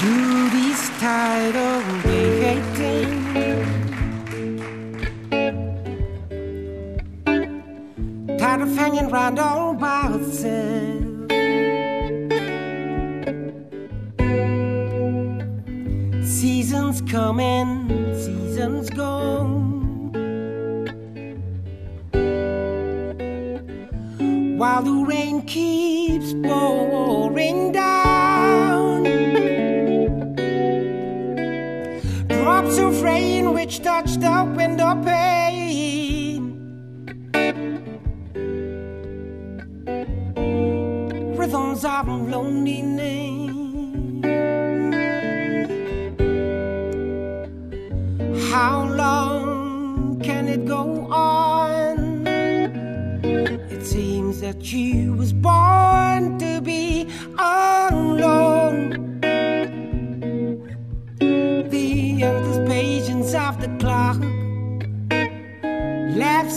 Judy's tired of waiting. Tired of hanging around all by herself. Seasons come and seasons go. While the rain keeps pouring down, drops of rain which touch the window pane. Rhythms of loneliness. How long can it go on? It seems that she was born to be alone.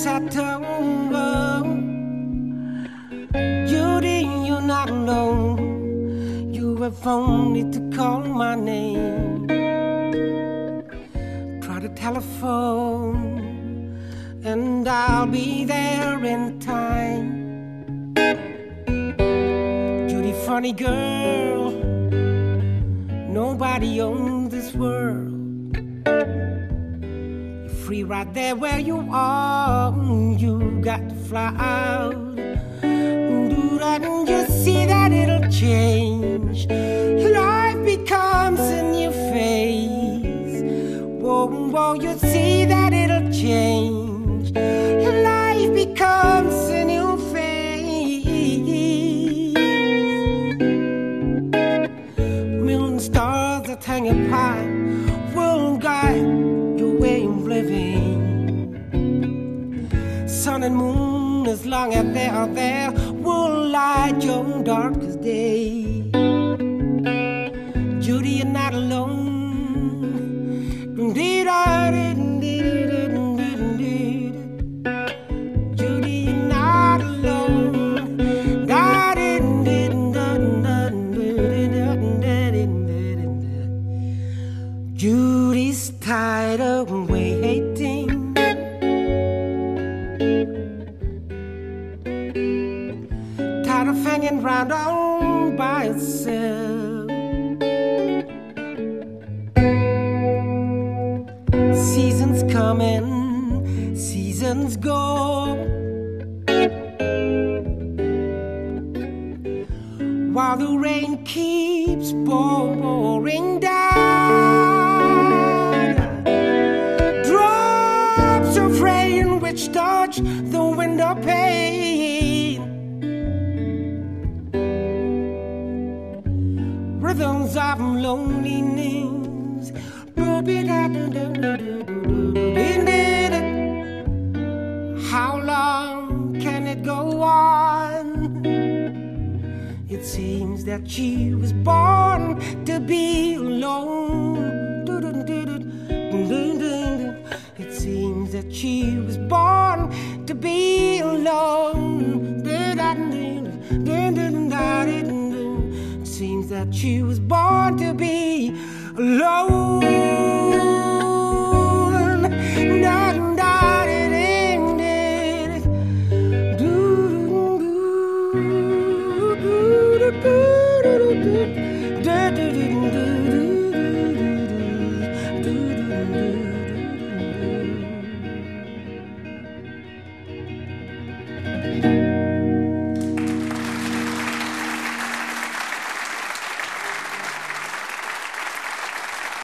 Her. Judy, you're not. You have only to call my name try the telephone, and I'll be there in time. Judy, funny girl, nobody owns this world. Free right there where you are. Mm, you got to fly out. Do that, and you see that it'll change. Life becomes a new phase. Whoa, whoa, you see that it'll change. Life becomes a new phase. Million stars that hang up And moon, as long as they are there, will light your darkest day. Judy, you're not alone. You're not alone. Judy's tired of waiting. Of hanging around all by itself. Seasons come and seasons go. While the rain keeps pouring down, drops of rain which touch the window pane. Rhythms of loneliness. How long can it go on? It seems that she was born to be alone. It seems that she was born to be alone. Seems that she was born to be alone.